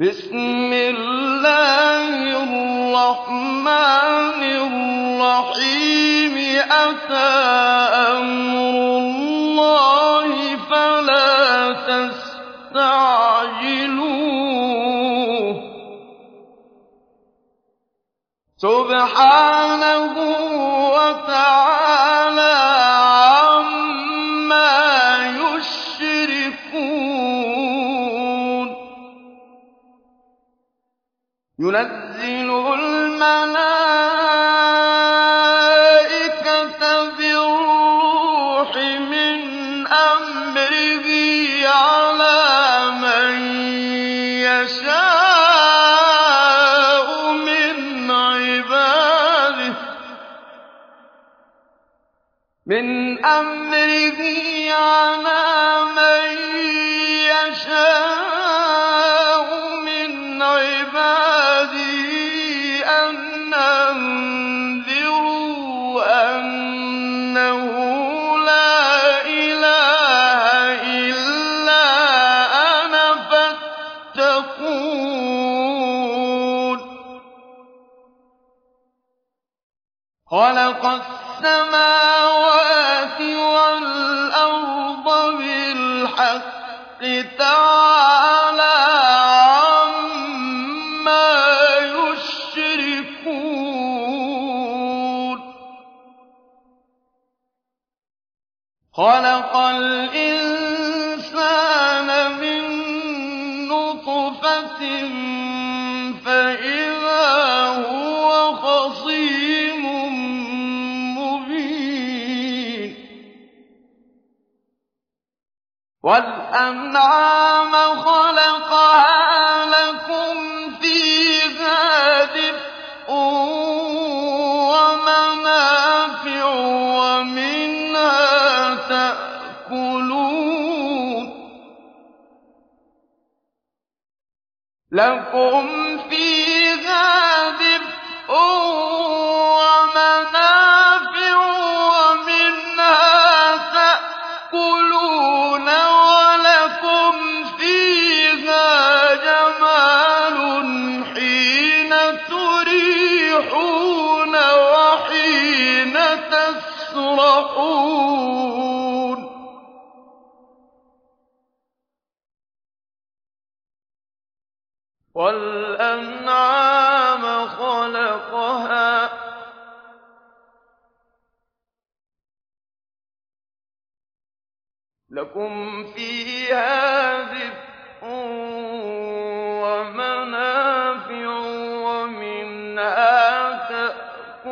بِسْمِ اللَّهِ الرَّحْمَٰنِ الرَّحِيمِ. أَتَىٰ أَمْرُ اللَّهِ فَلَا تَسْتَعْجِلُوهُ ۚ. سُبْحَانَهُ وَالْأَنْعَامَ خَلَقَهَا لَكُمْ فِيهَا دِفْءٌ وَمَنَافِعُ وَمِنْهَا تَأْكُلُونَ وَلَكُمْ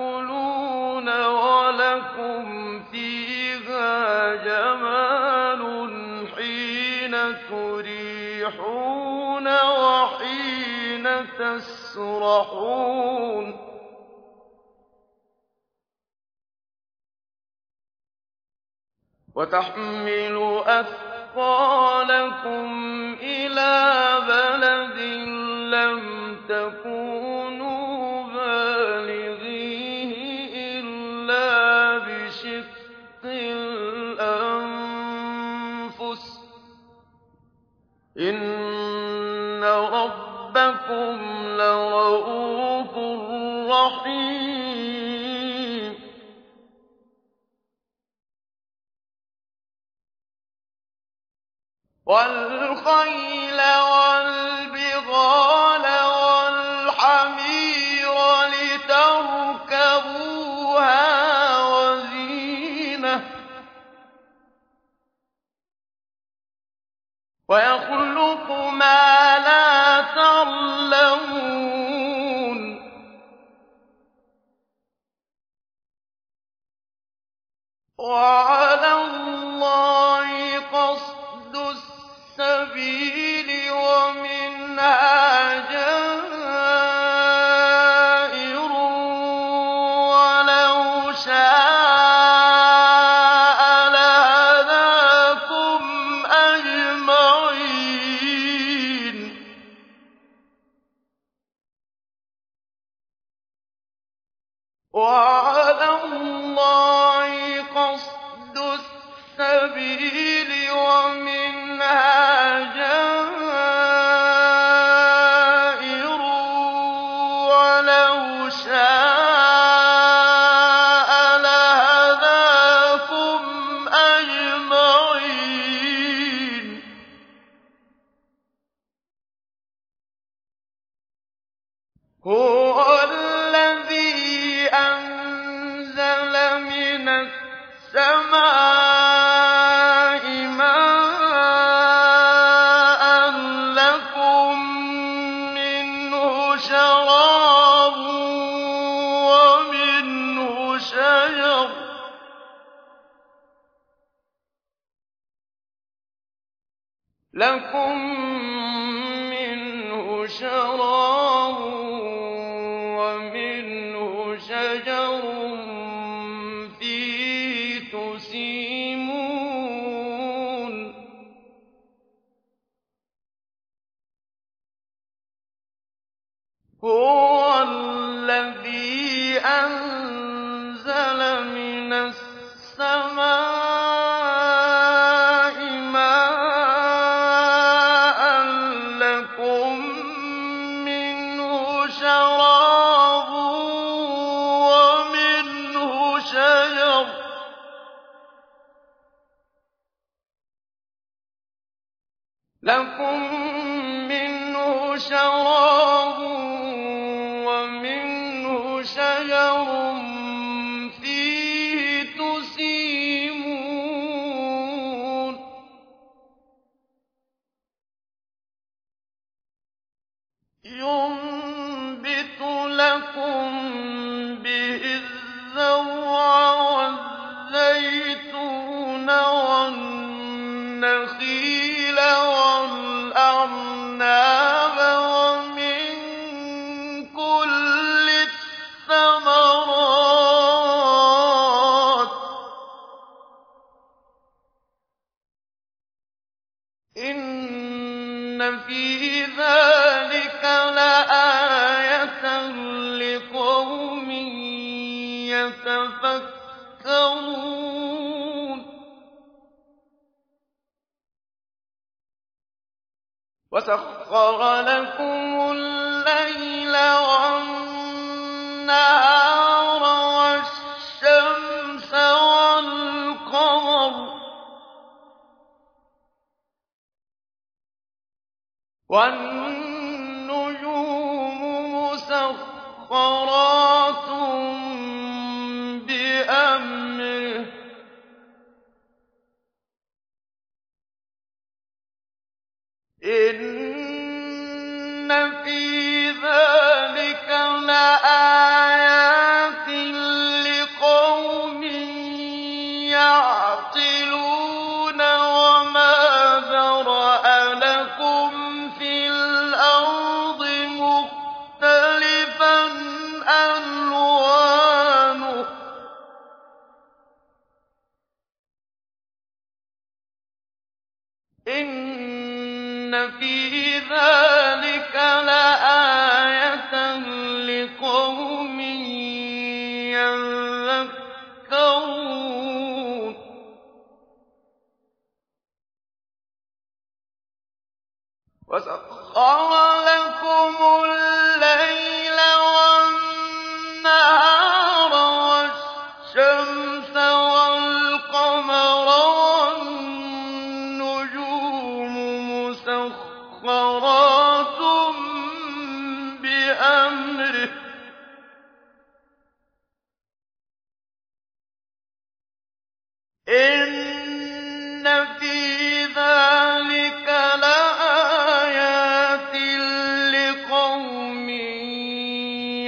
تَأْكُلُونَ وَلَكُمْ فِيهَا جَمَالٌ حِينَ تُرِيحُونَ وَحِينَ تَسْرَحُونَ. وَتَحْمِلُ أَثْقَالَكُمْ إِلَىٰ بَلَدٍ لَّمْ تَكُونُوا رَبَّكُمْ لَرَءُوفٌ رَّحِيمٌ. وَالْخَيْلَ وَالْبِغَالَ وَالْحَمِيرَ لِتَرْكَبُوهَا وَزِينَةً ۚ. وَعَلَى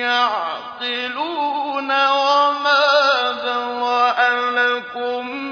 يَعْقِلُونَ وَمَا ذَرَأَ لَكُمْ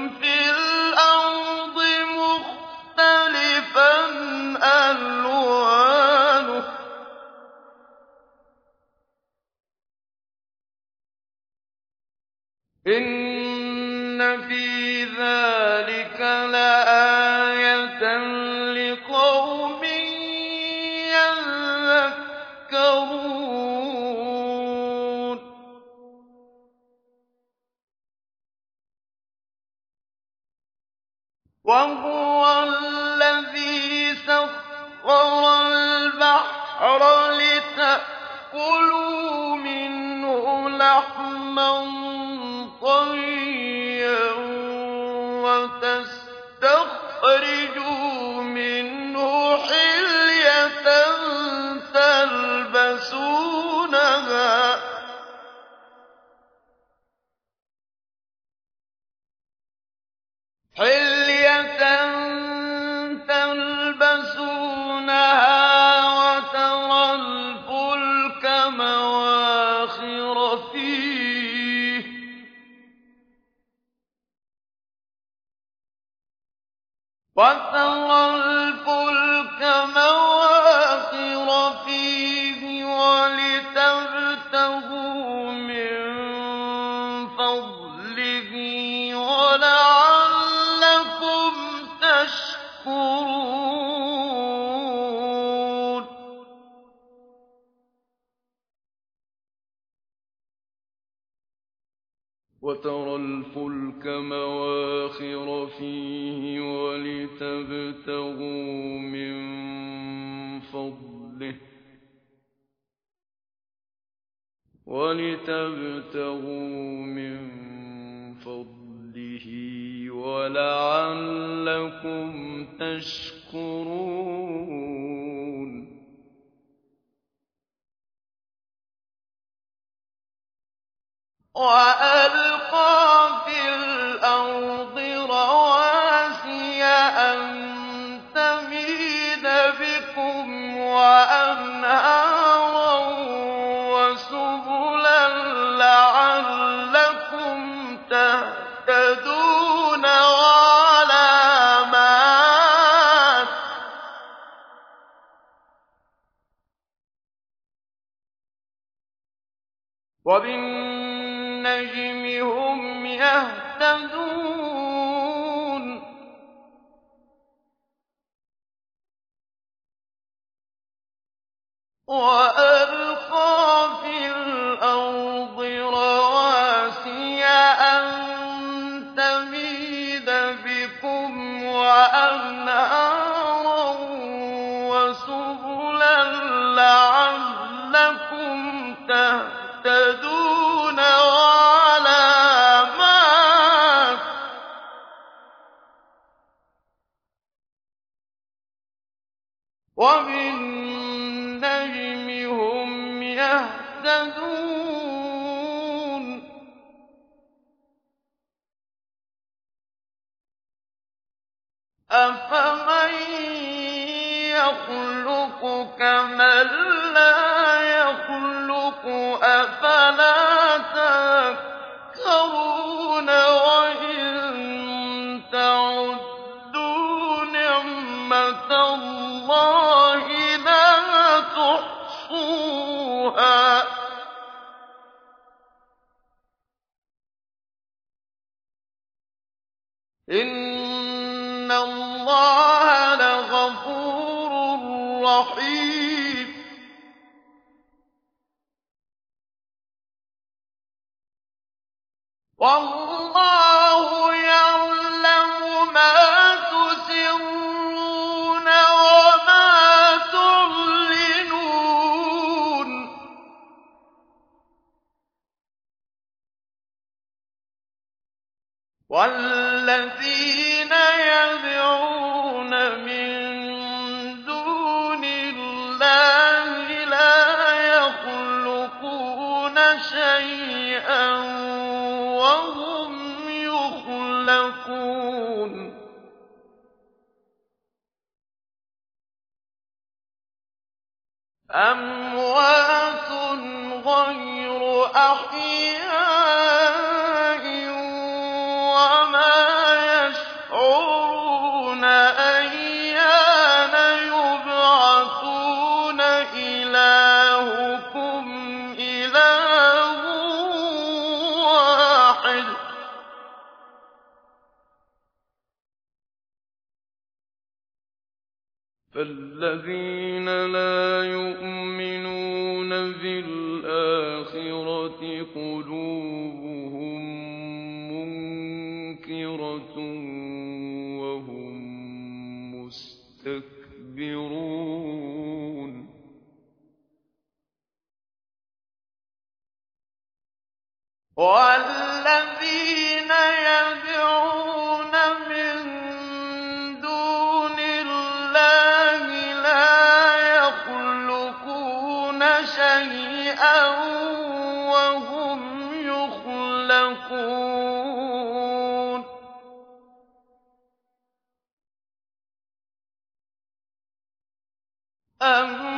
أم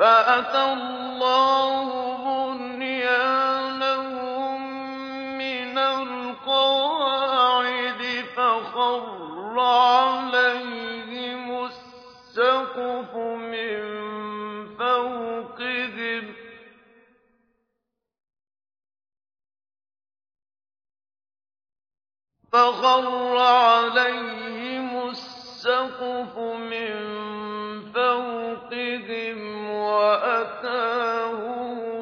فأتى الله بنيانهم من القواعد فخر عليهم السقف من فوقهم فخر عليهم السقف من بِخَطْئِهِمْ وَأَتَاهُمُ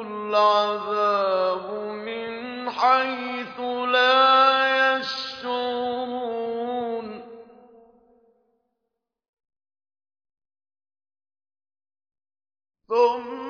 الْعَذَابُ مِنْ حَيْثُ لَا يَشْعُرُونَ ثُمَّ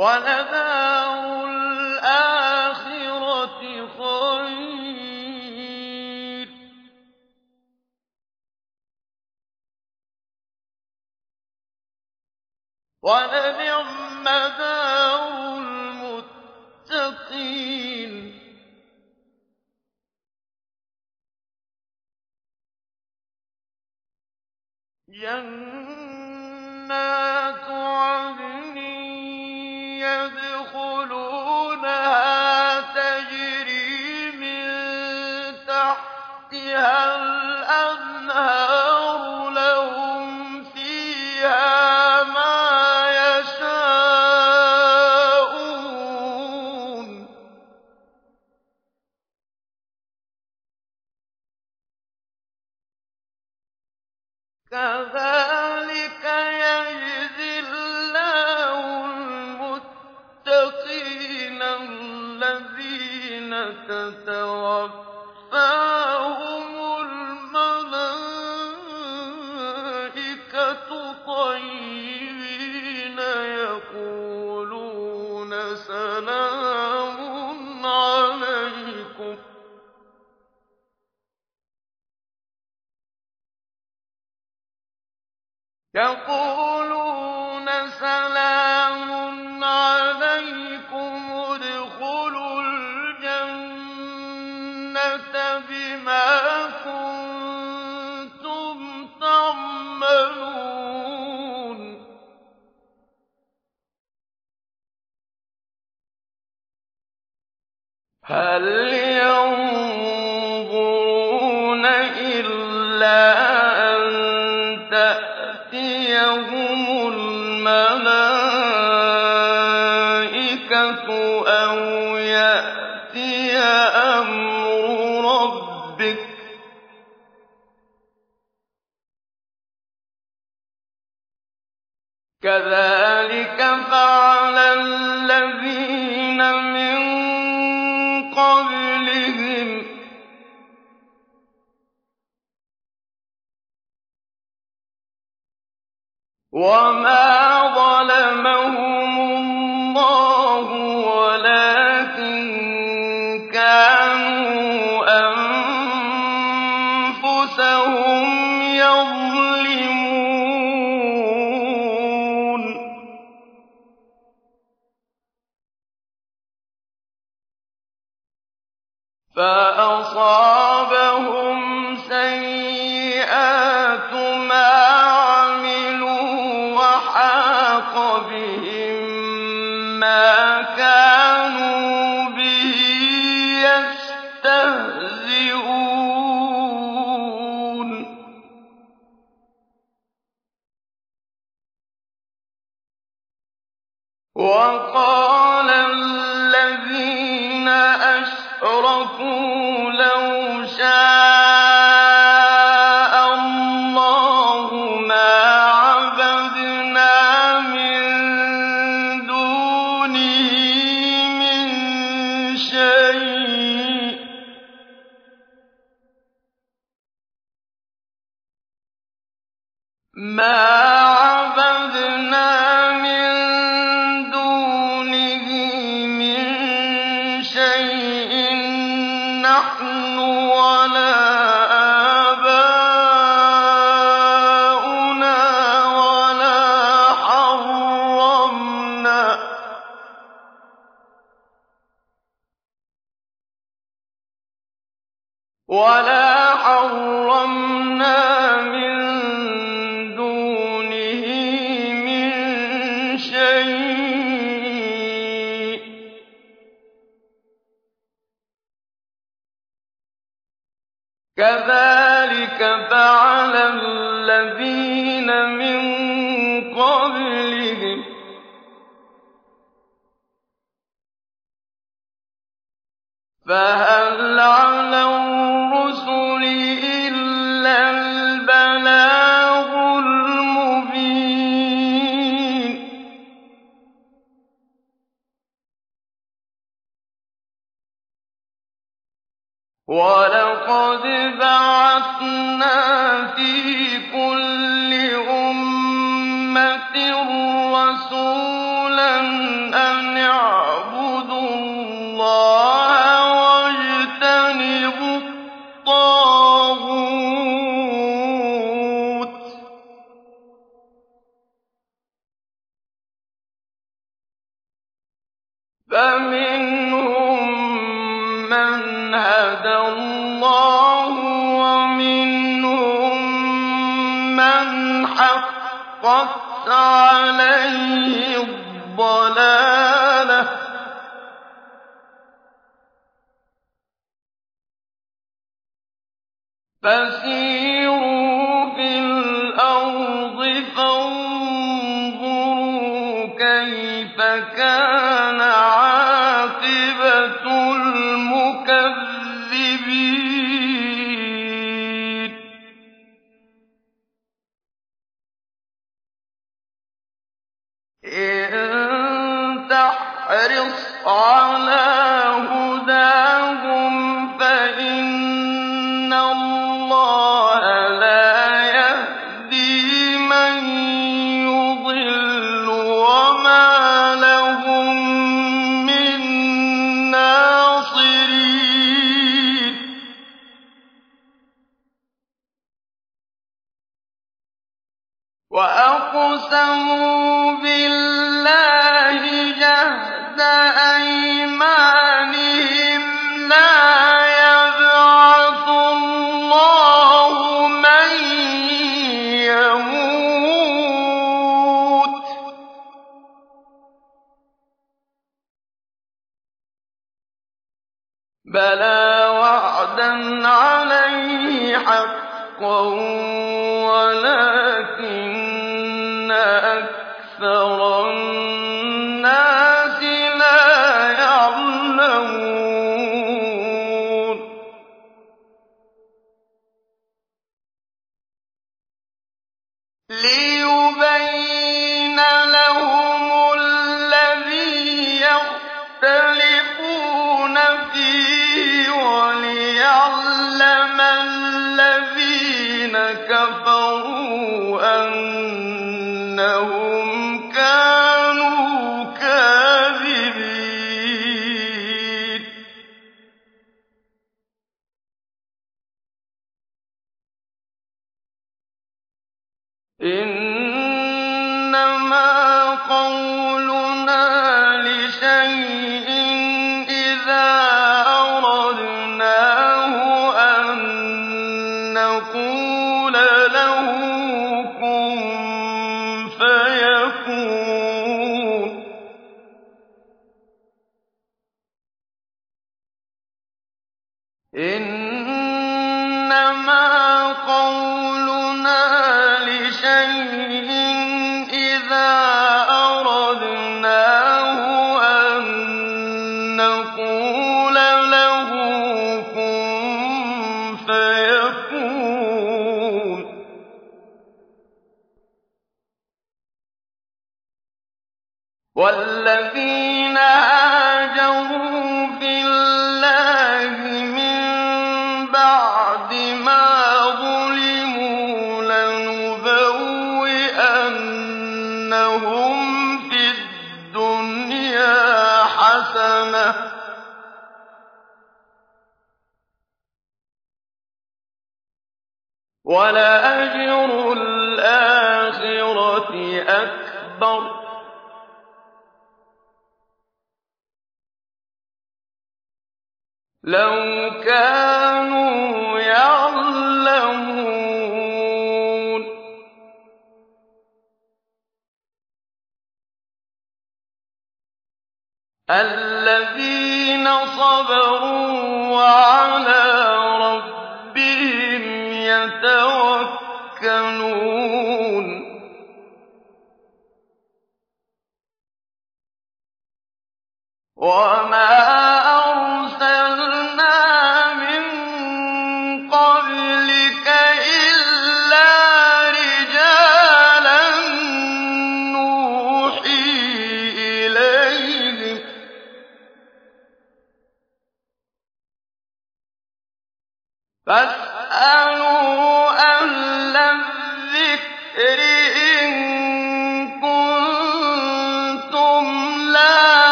وَلَدَارُ كَانَ حَسَنَةً ۖ وَلَأَجْرُ الْآخِرَةِ أَكْبَرُ ۚ. لَوْ كَانُوا يَعْلَمُونَ. صبروا وعلى ربهم يتوكلون. وما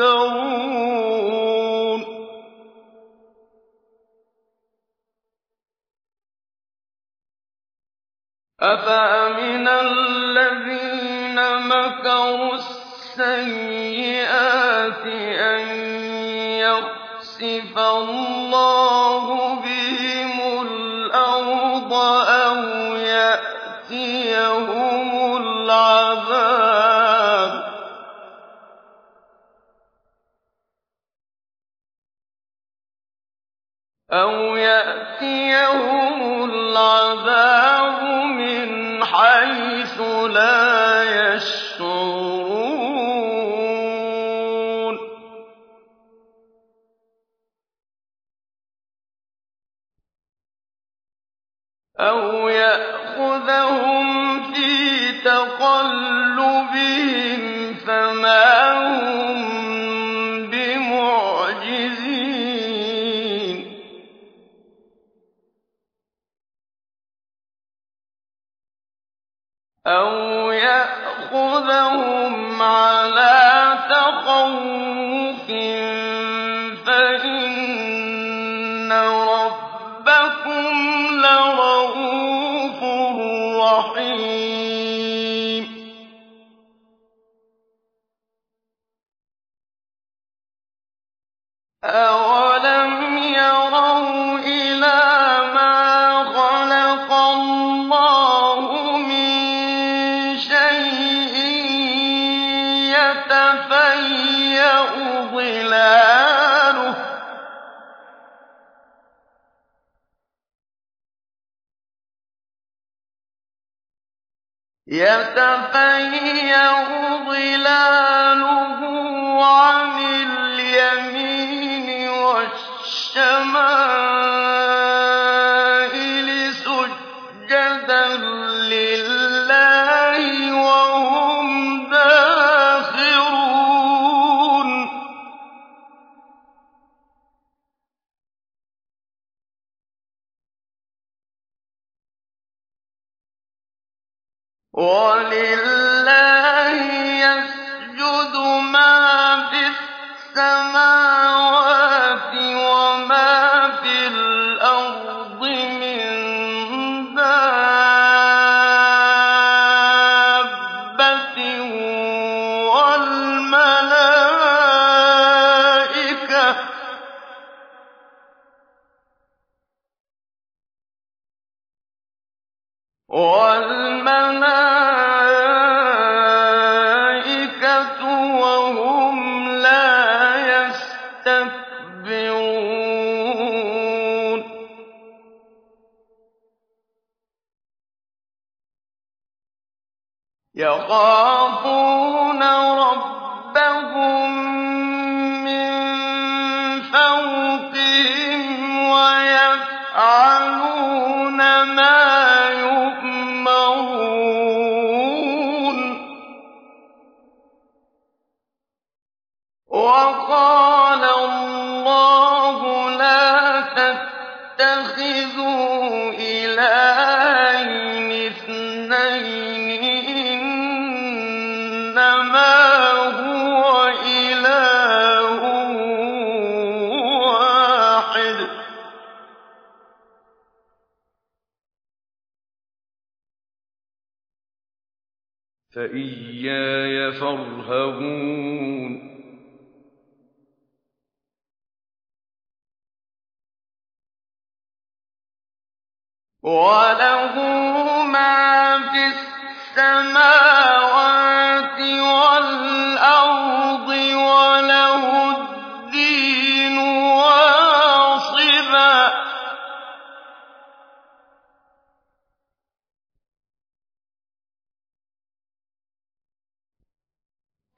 تذكرون. أفأمن الذين مكروا السيئات أن يخسف الله بهم أَوْ يَأْتِيَهُمُ الْعَذَابُ مِنْ حَيْثُ لَا يَشْعُرُونَ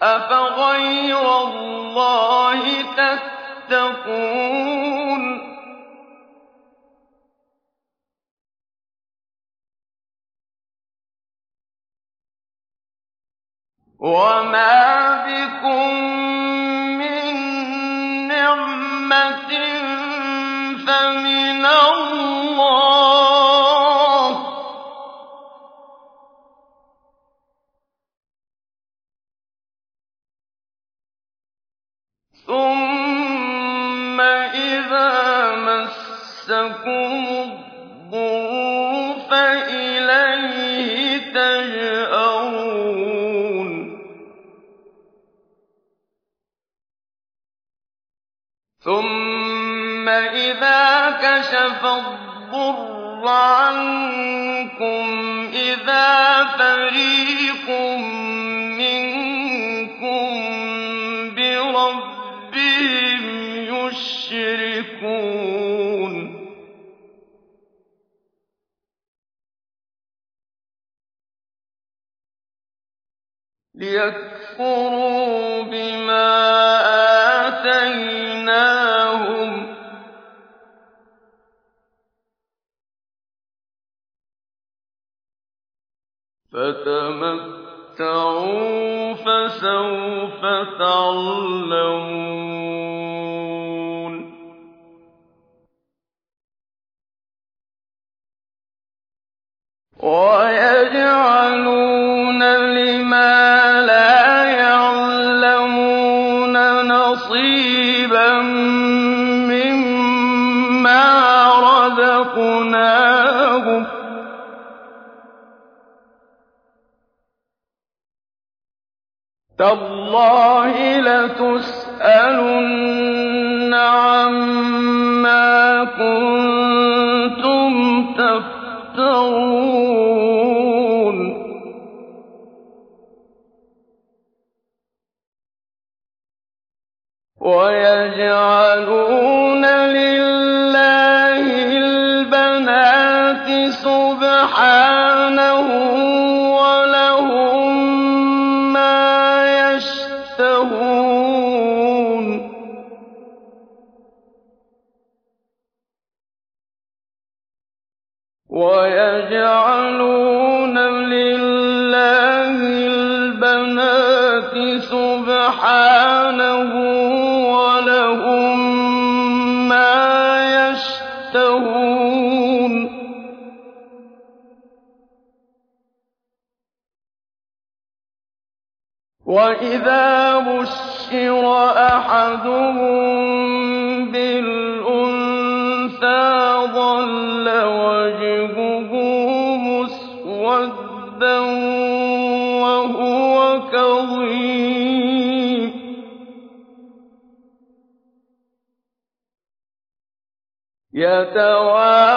أَفَغَيْرَ اللَّهِ تَتَّقُونَ؟ وَمَا بِكُم مِّن نِّعْمَةٍ ثُمَّ إِذَا مَسَّكُمُ الضُّرُّ فَإِلَيْهِ تَجْأَرُونَ ثُمَّ إِذَا كَشَفَ الضُّرَّ عَنكُمْ إِذَا فَرِيقٌ يُشْرِكُونَ لِيَكْفُرُوا بِمَا آتَيْنَاهُمْ ۚ. فَتَمَتَّعُوا فَسَوْفَ تَعْلَمُونَ. وَيَجْعَلُونَ لِمَا لَا يَعْلَمُونَ نَصِيبًا مِّمَّا رَزَقْنَاهُمْ ۗ. تَاللَّهِ لَتُسْأَلُنَّ عَمَّا كُنتُمْ تَفْتَرُونَ وَيَجْعَلُونَ وَإِذَا بُشِّرَ أَحَدُهُم بِالْأُنثَىٰ ظَلَّ وَجْهُهُ مُسْوَدًّا وَهُوَ كَظِيمٌ يَتَوَارَىٰ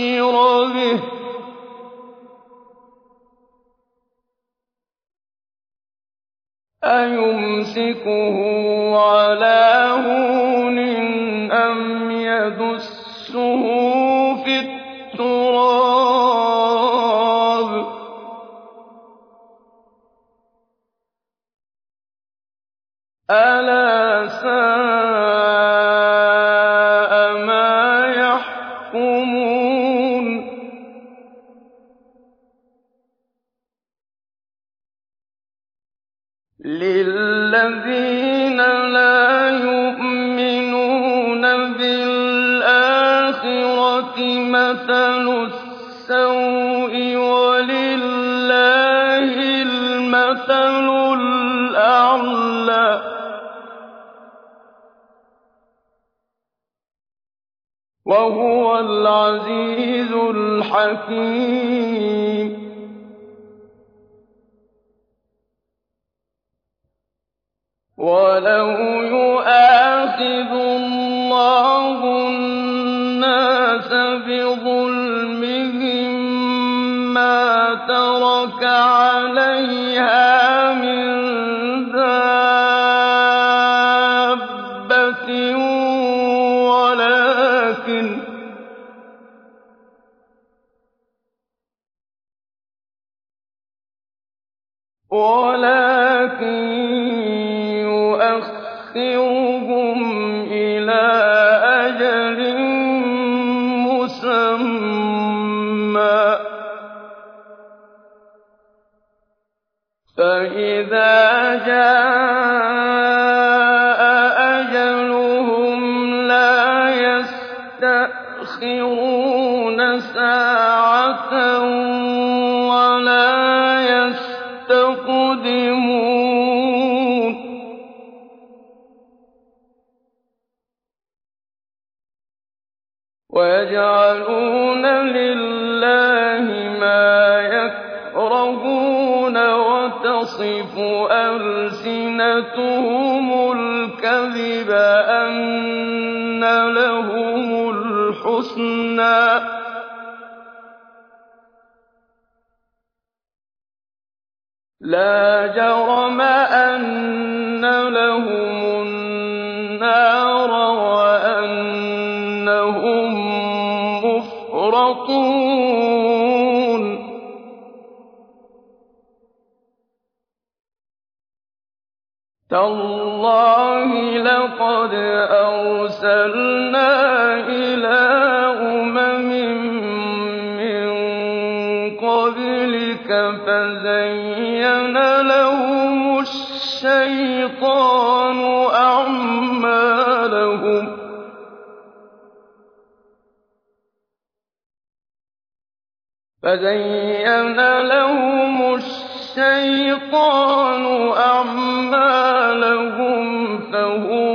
بُشِّرَ بِهِ ۚ. أَيُمْسِكُهُ عَلَىٰ حكيم. ولو يؤاخذ الله الناس بظلمهم ما ترك عليها حجتهم الكذب أن لهم الحسنى لا جرم أن لهم تَاللَّهِ لَقَدْ أَرْسَلْنَا إِلَىٰ أُمَمٍ مِّن قَبْلِكَ فَزَيَّنَ لَهُمُ الشَّيْطَانُ أَعْمَالَهُمْ ۖ. فَزَيَّنَ لَهُمُ الشَّيْطَانُ أَعْمَالَهُمْ. قومه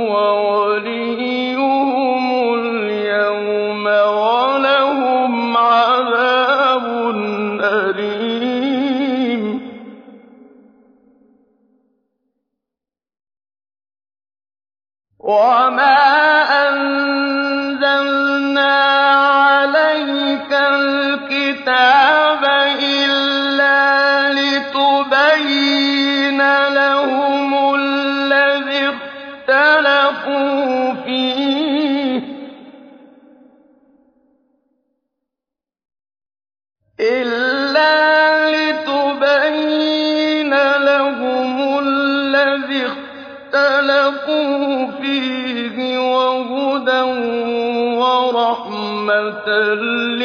لكل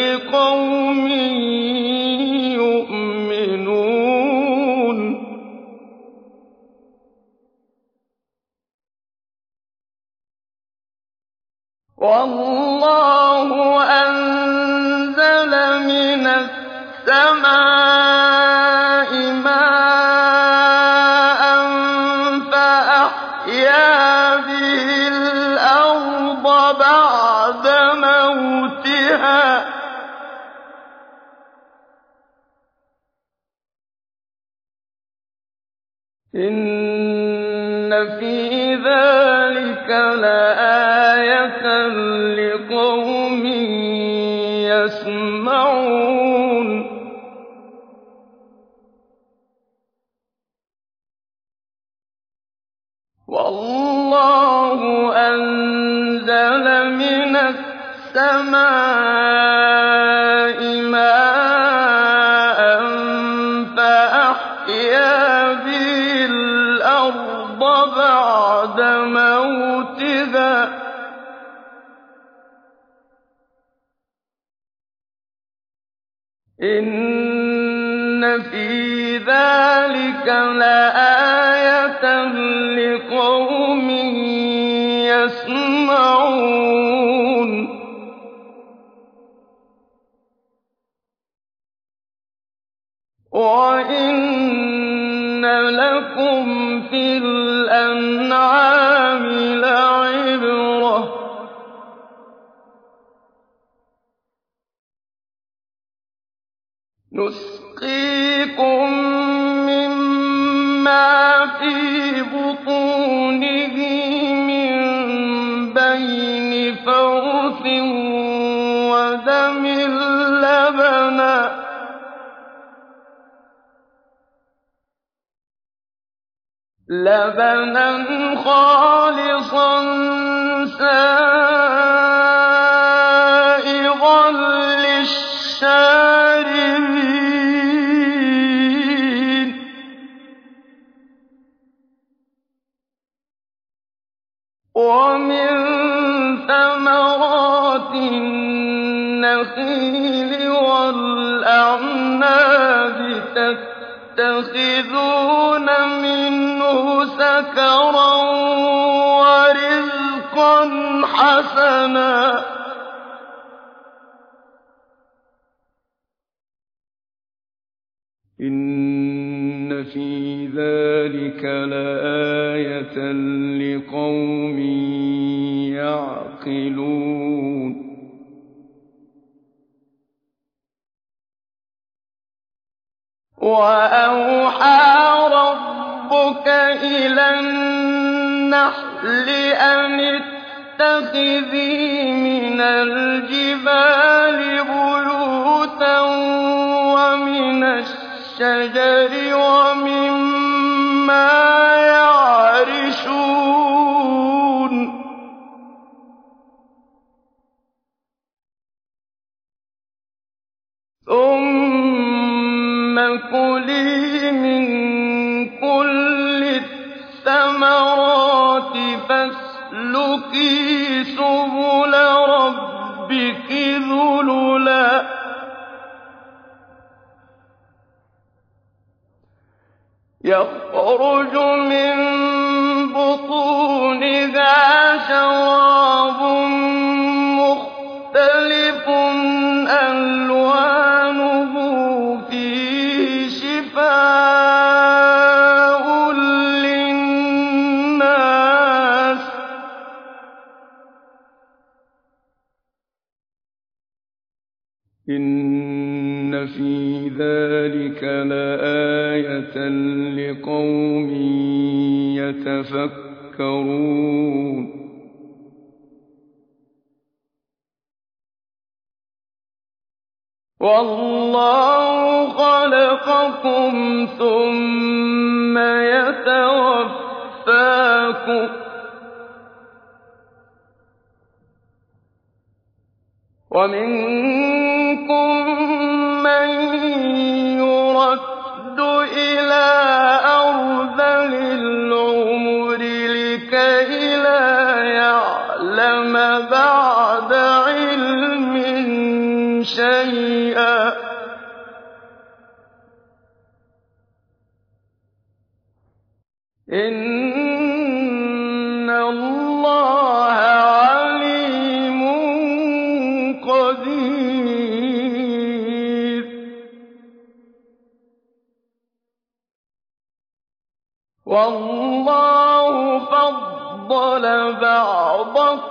إلا حَسَنًا ۗ وَاللَّهُ خَلَقَكُمْ ثُمَّ يَتَوَفَّاكُمْ ۚ. وَمِنكُم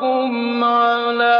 بَعْضَكُمْ عَلَىٰ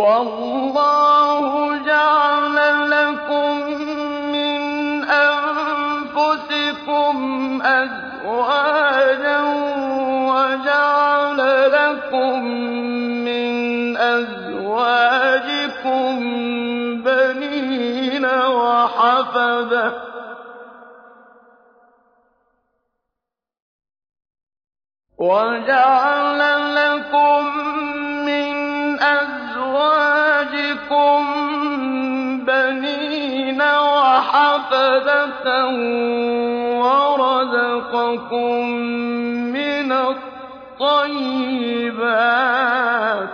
وَاللَّهُ جَعَلَ لَكُم مِّنْ أَنفُسِكُمْ أَزْوَاجًا وَجَعَلَ لَكُم مِّنْ أَزْوَاجِكُم بَنِينَ وَحَفَدَةً ۖ. وَرَزَقَكُم مِّنَ الطَّيِّبَاتِ ۚ.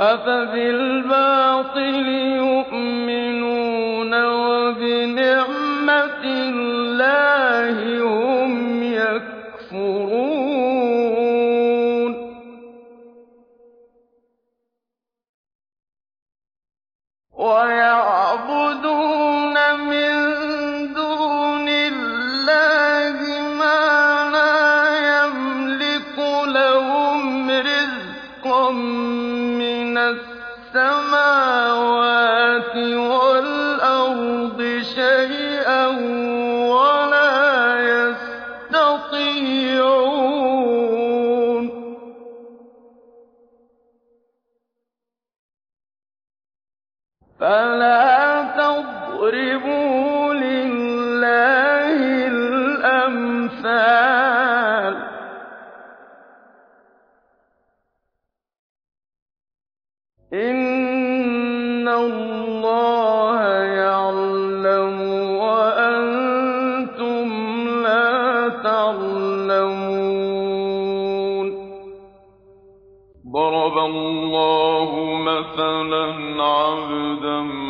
أَفَبِالْبَاطِلِ يُؤْمِنُونَ وَبِنِعْمَةِ اللَّهِ هُمْ وَيَعْبُدُونَ فَلَا تَضْرِبُوا لِلَّهِ الْأَمْثَالَ ۚ. إِنَّ اللَّهَ يَعْلَمُ وَأَنتُمْ لَا تَعْلَمُونَ. ضَرَبَ اللَّهُ مَثَلًا عَبْدًا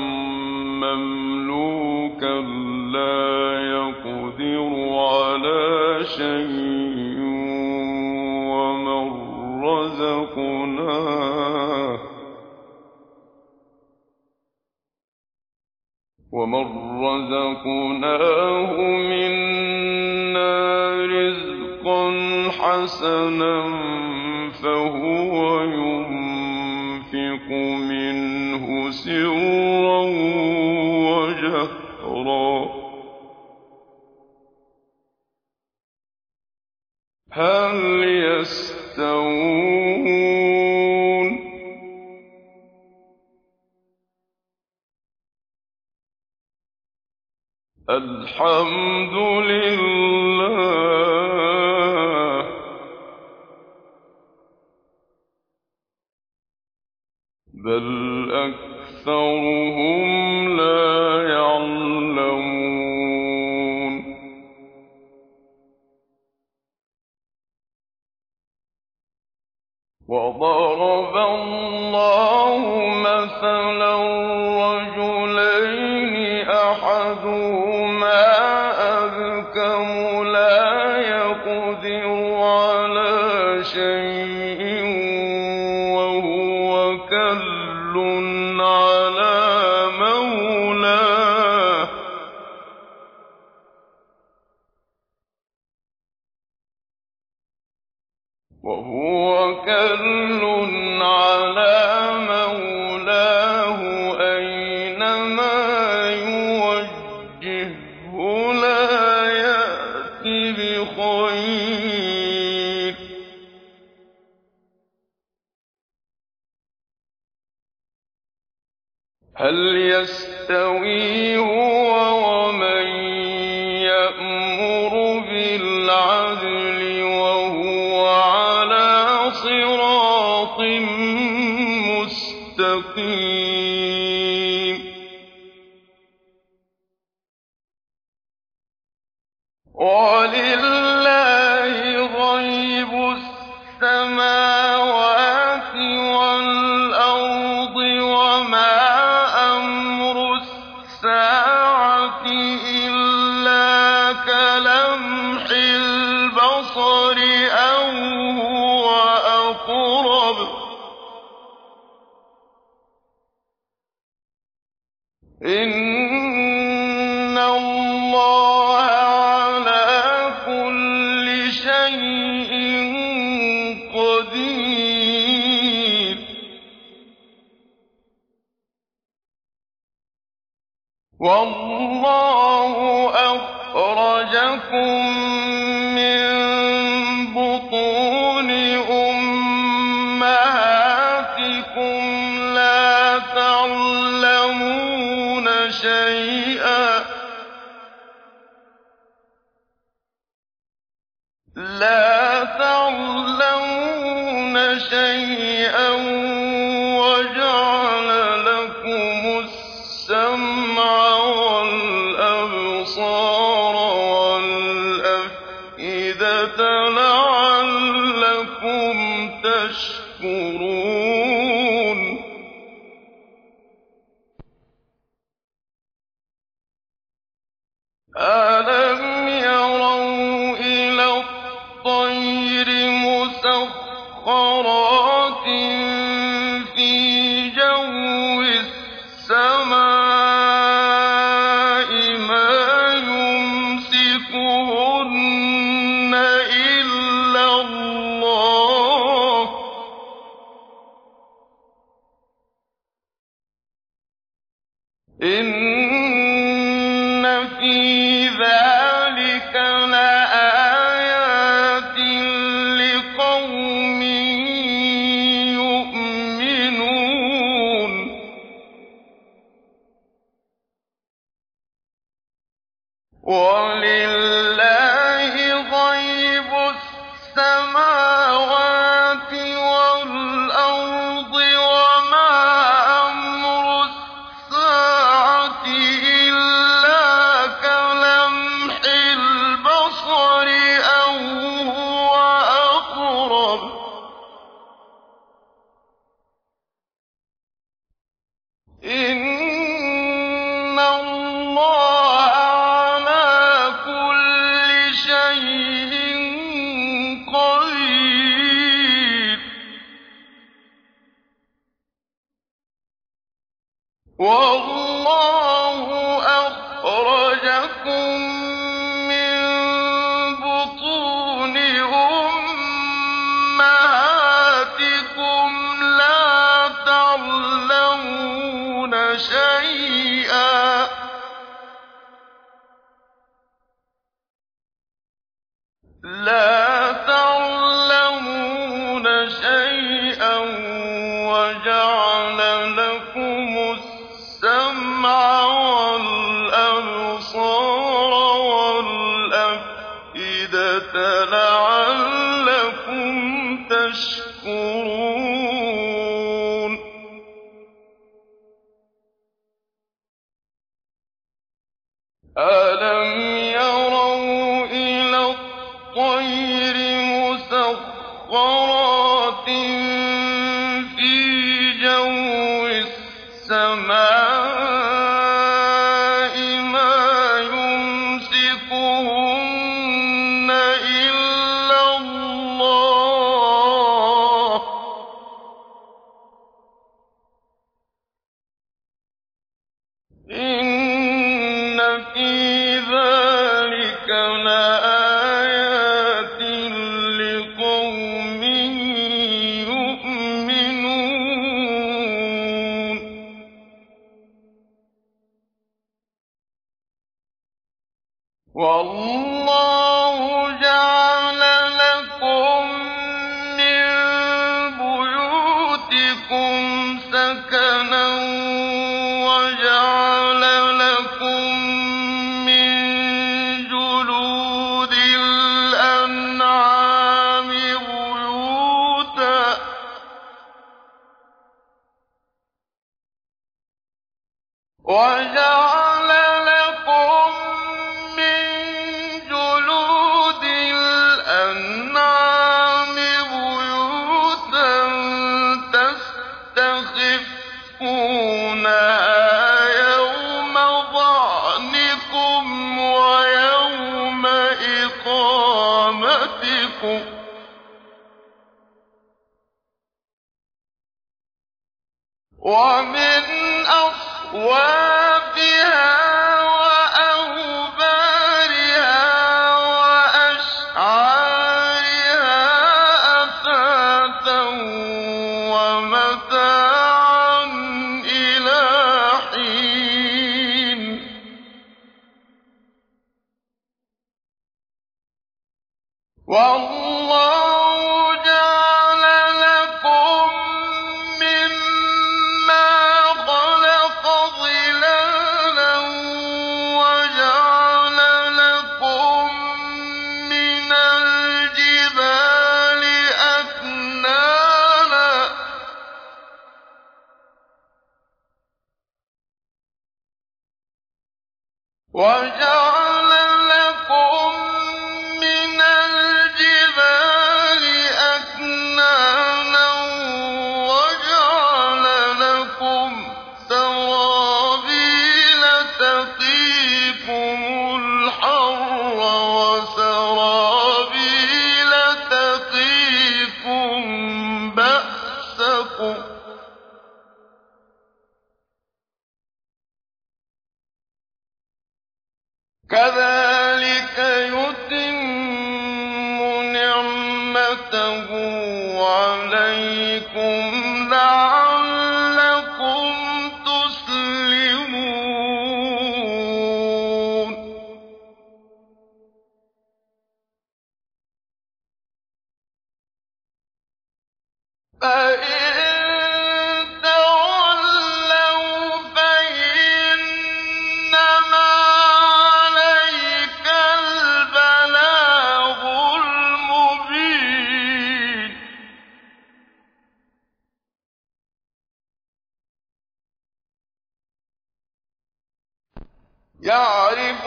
وَمَن رَّزَقْنَاهُ مِنَّا رِزْقًا حَسَنًا فَهُوَ يُنفِقُ مِنْهُ سِرًّا وَجَهْرًا ۖ. هَلْ الْحَمْدُ لِلَّهِ ۚ. بَلْ أَكْثَرُهُمْ لَا يَعْلَمُونَ. وَضَرَبَ شَيْئًا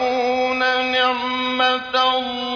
يَعْرِفُونَ نِعْمَتَ اللَّهِ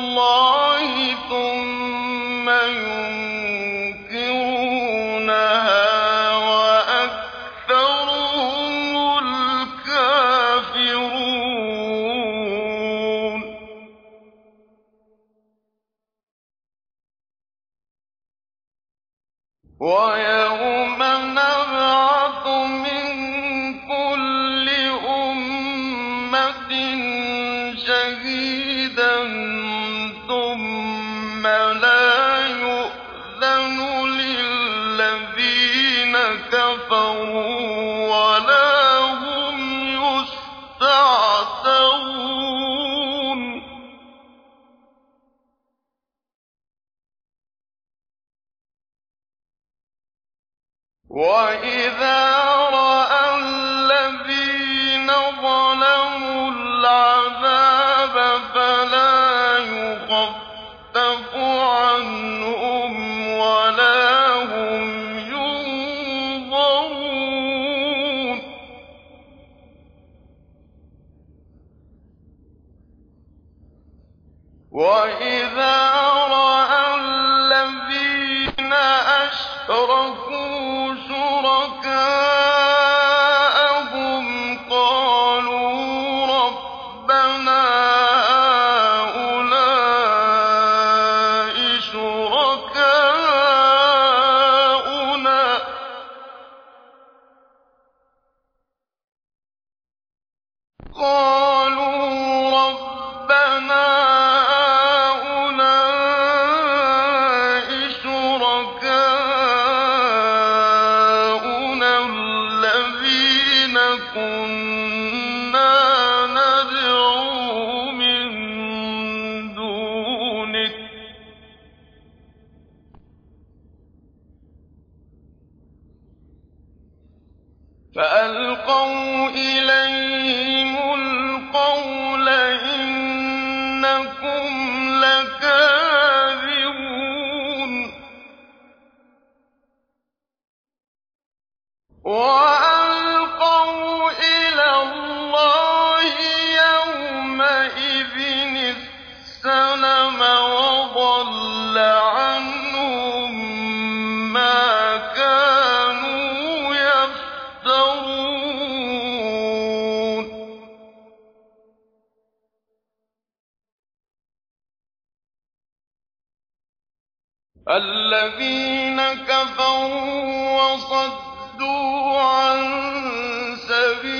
الَّذِينَ كَفَرُوا وَصَدُّوا عَن سَبِيلِ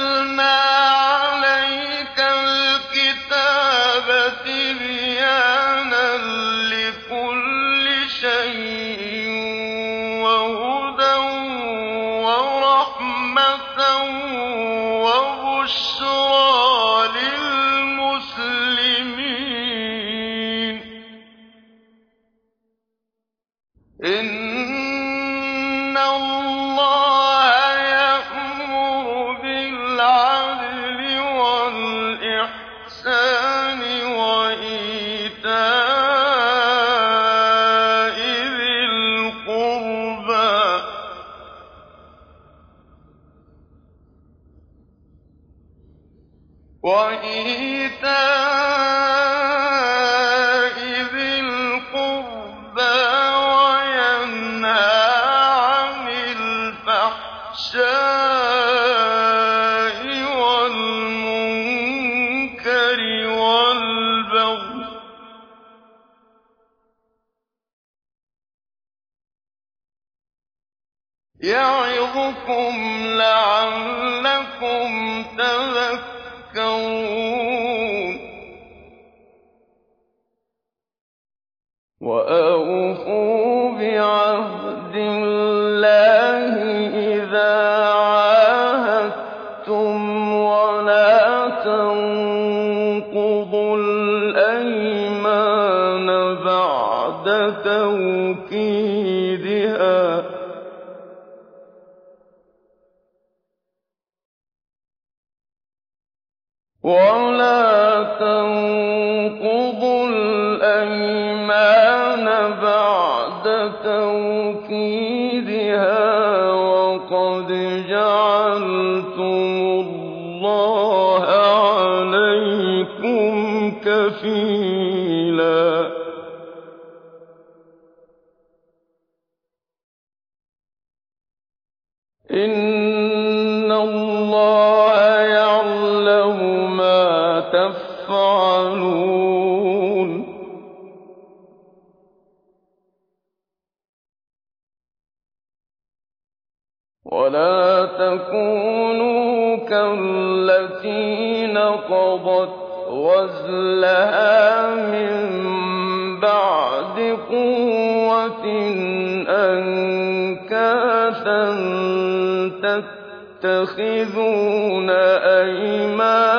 وَقَدْ أَنكَاثًا تَتَّخِذُونَ أَيْمَانَكُمْ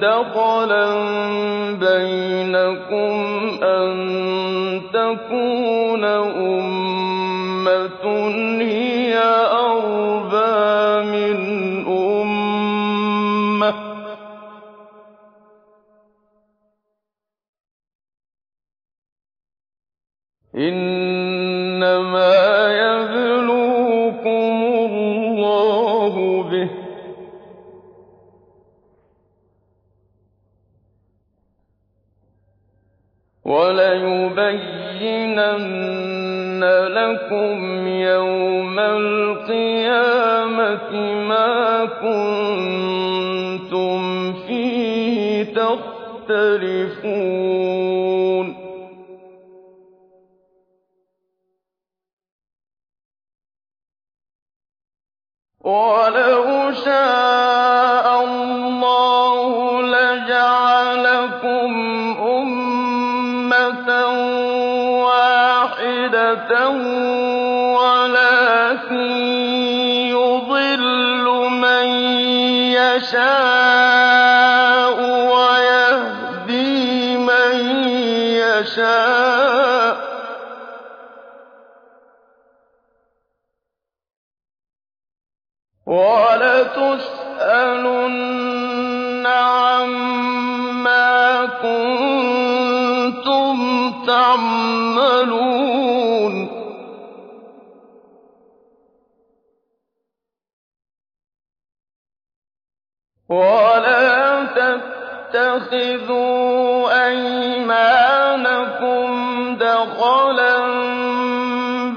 دَخَلًا بَيْنَكُمْ أَن تَكُونَ أُمَّةٌ هِيَ أَرْبَىٰ مِنْ أُمَّةٍ ۚ. إِنَّمَا يَبْلُوكُمُ اللَّهُ بِهِ ۚ. وَلَيُبَيِّنَنَّ لَكُمْ يَوْمَ الْقِيَامَةِ مَا تَخْتَلِفُونَ وَلَٰكِن يُضِلُّ مَن يَشَاءُ وَيَهْدِي مَن يَشَاءُ ۚ. وَلَتُسْأَلُنَّ عَمَّا كُنتُمْ تَعْمَلُونَ. تَتَّخِذُوا أَيْمَانَكُمْ دَخَلًا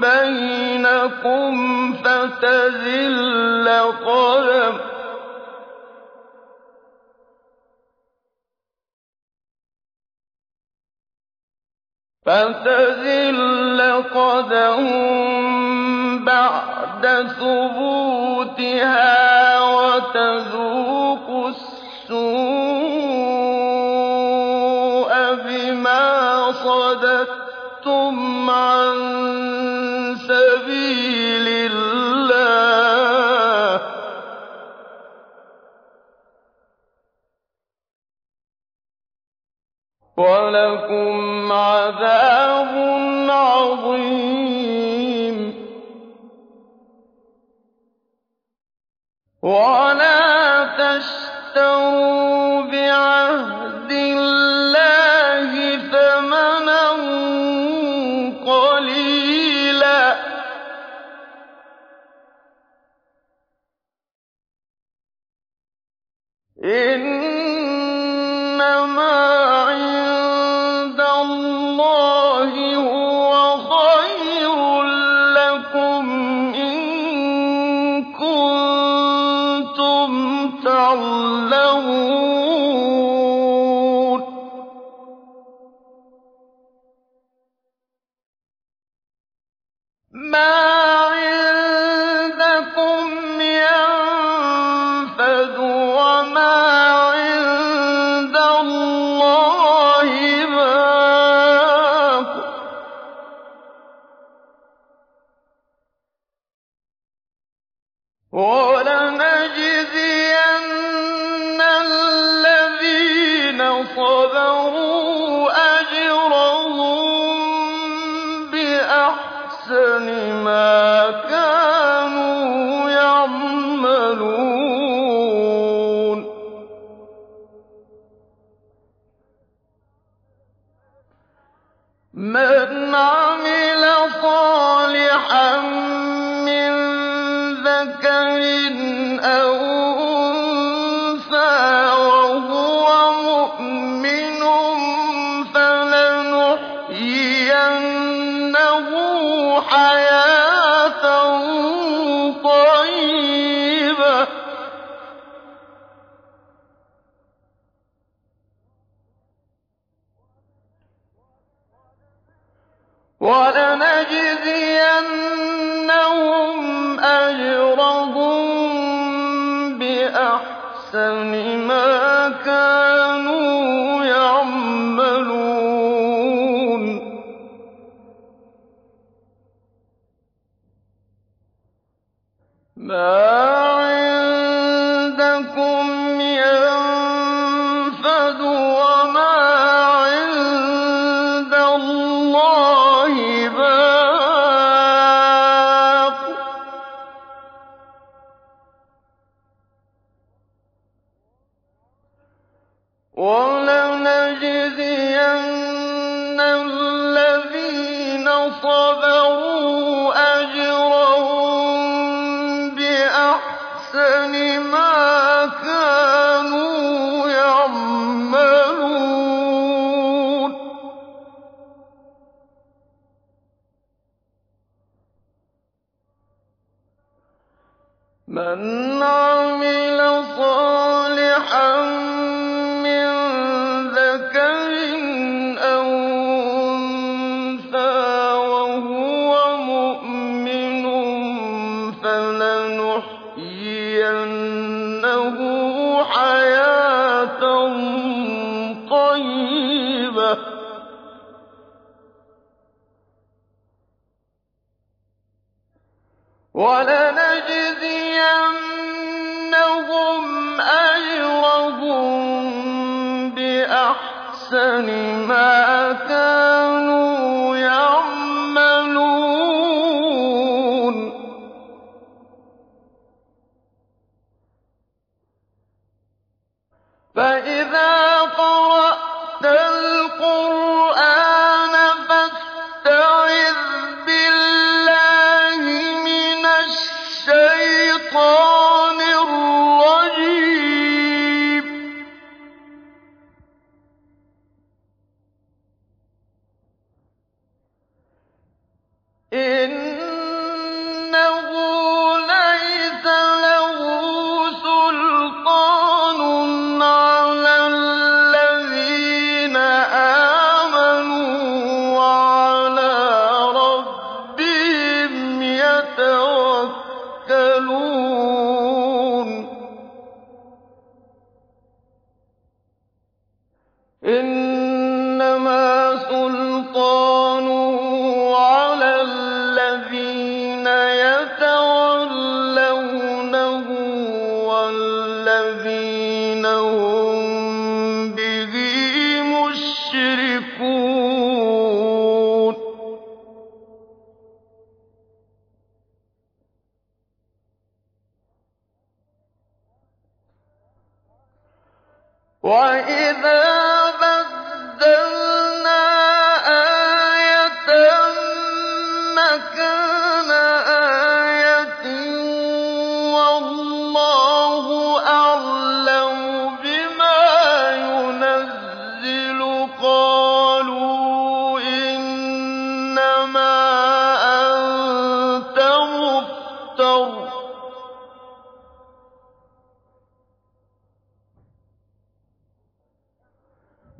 بَيْنَكُمْ فَتَزِلَّ قَدَمٌ بَعْدَ ثُبُوتِهَا وَتَذُوقُوا وَلَكُمْ عَذَابٌ عَظِيمٌ. وَلَا تَشْتَرُوا بِعَهْدِ اللَّهِ ثَمَنًا قَلِيلًا ۚ. إِنَّمَا مَا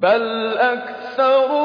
بَلْ أَكْثَرُهُمْ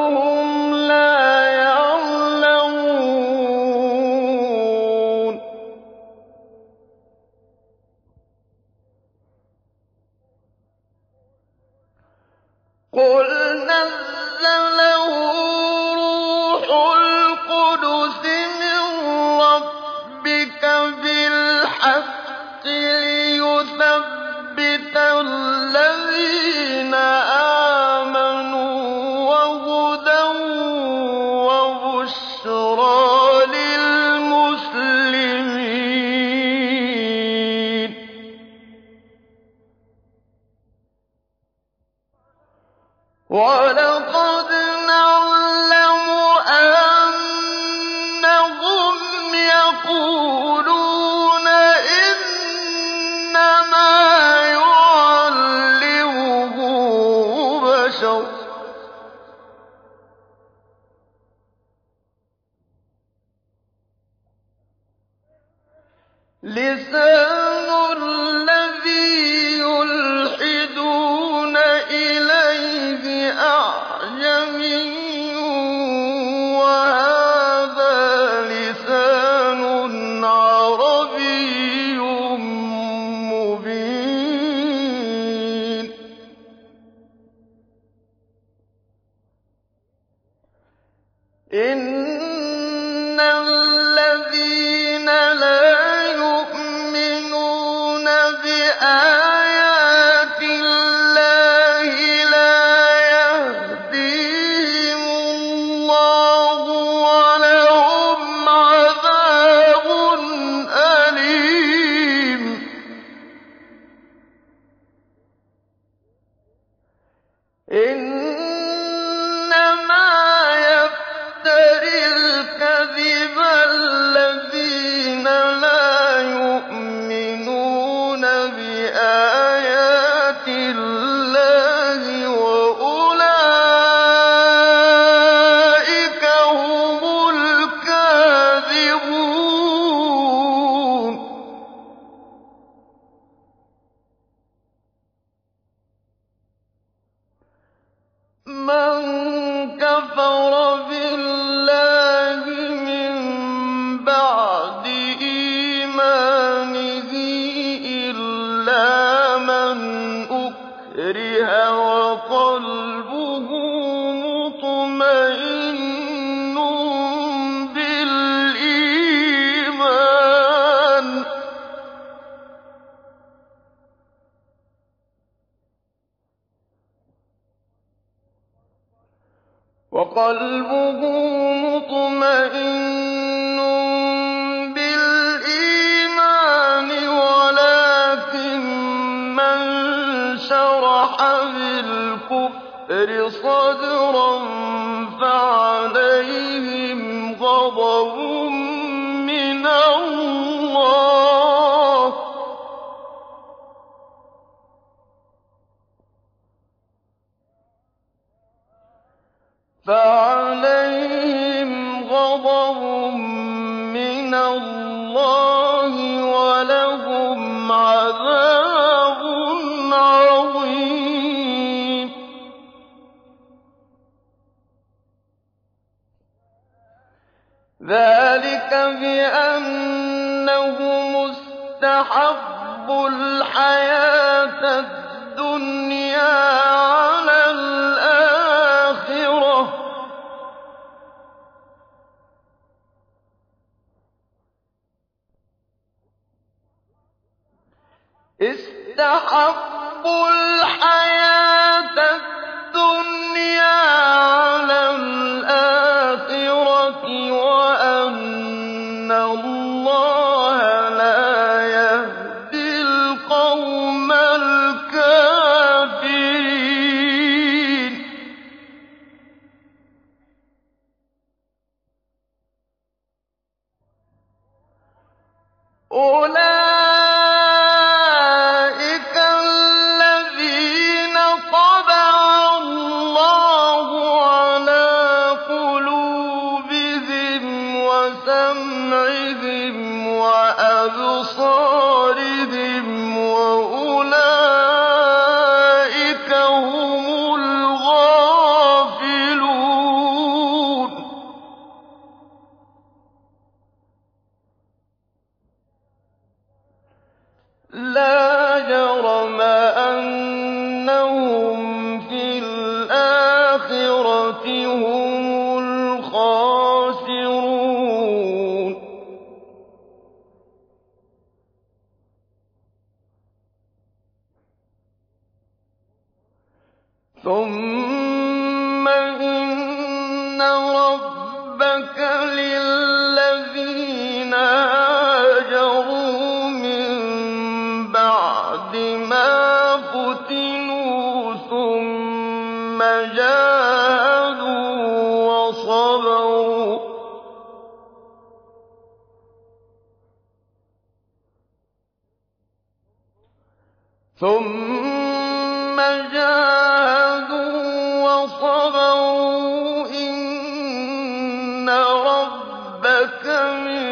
ثم جاهدوا وصبروا إن ربك من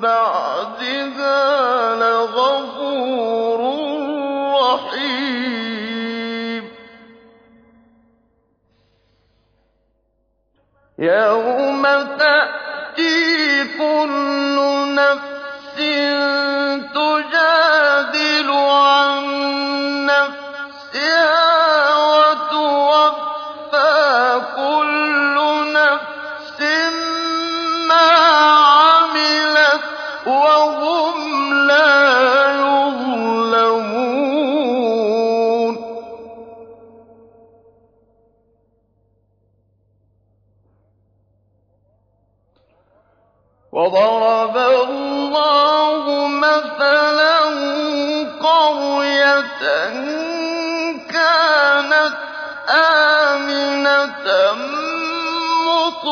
بعدها لغفور رحيم يوم تأتي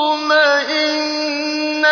مطمئنتين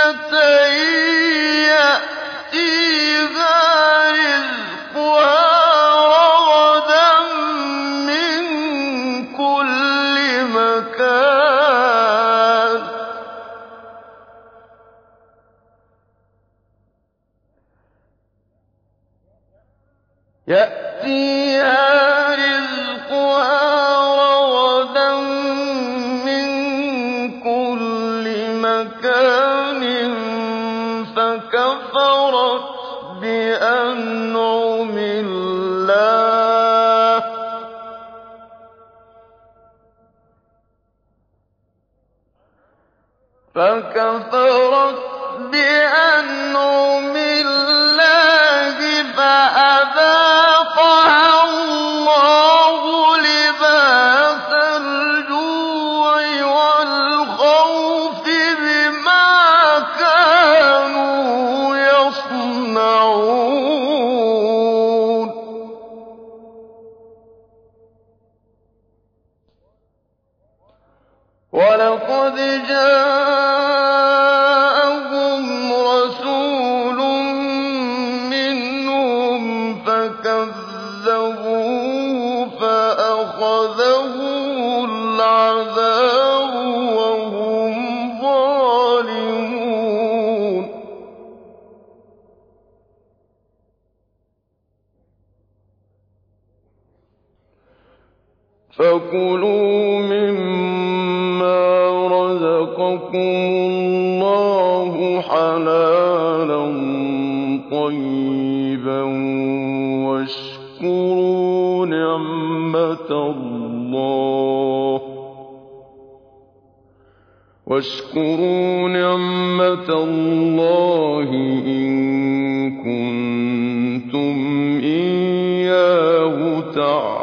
طيبا واشكروا نعمة الله. واشكروا نعمة الله إن كنتم إياه تعبدون.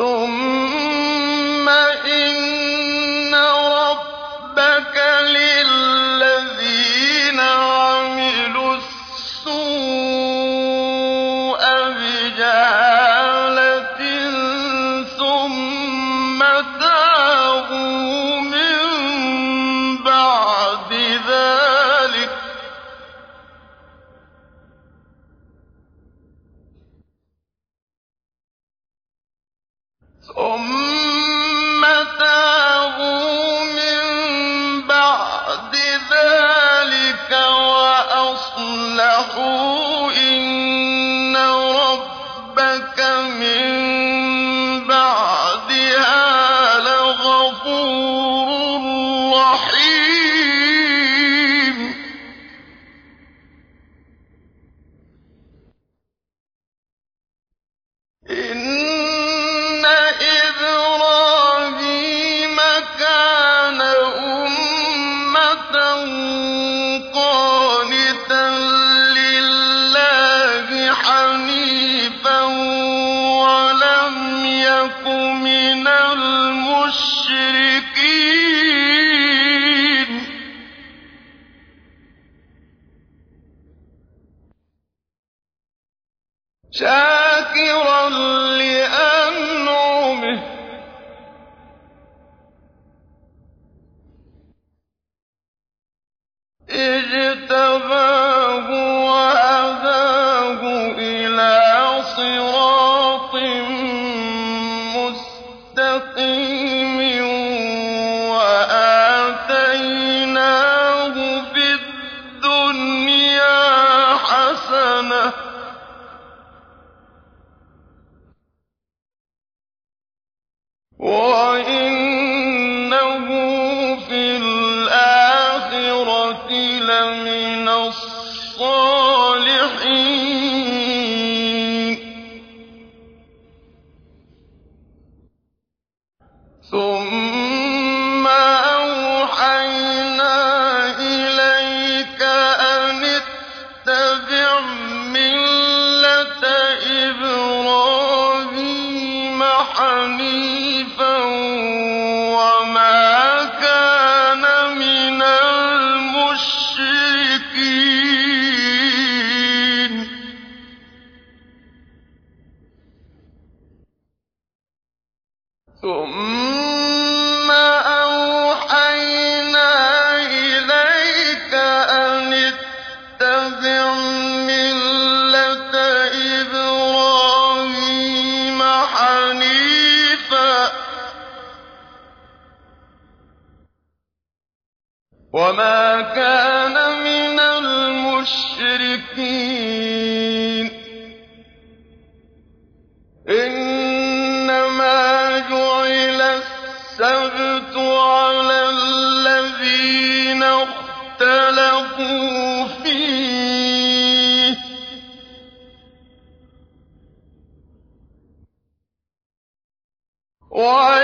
ثم وما كان من المشركين إنما جعل السبت على الذين اختلفوا فيه وعلى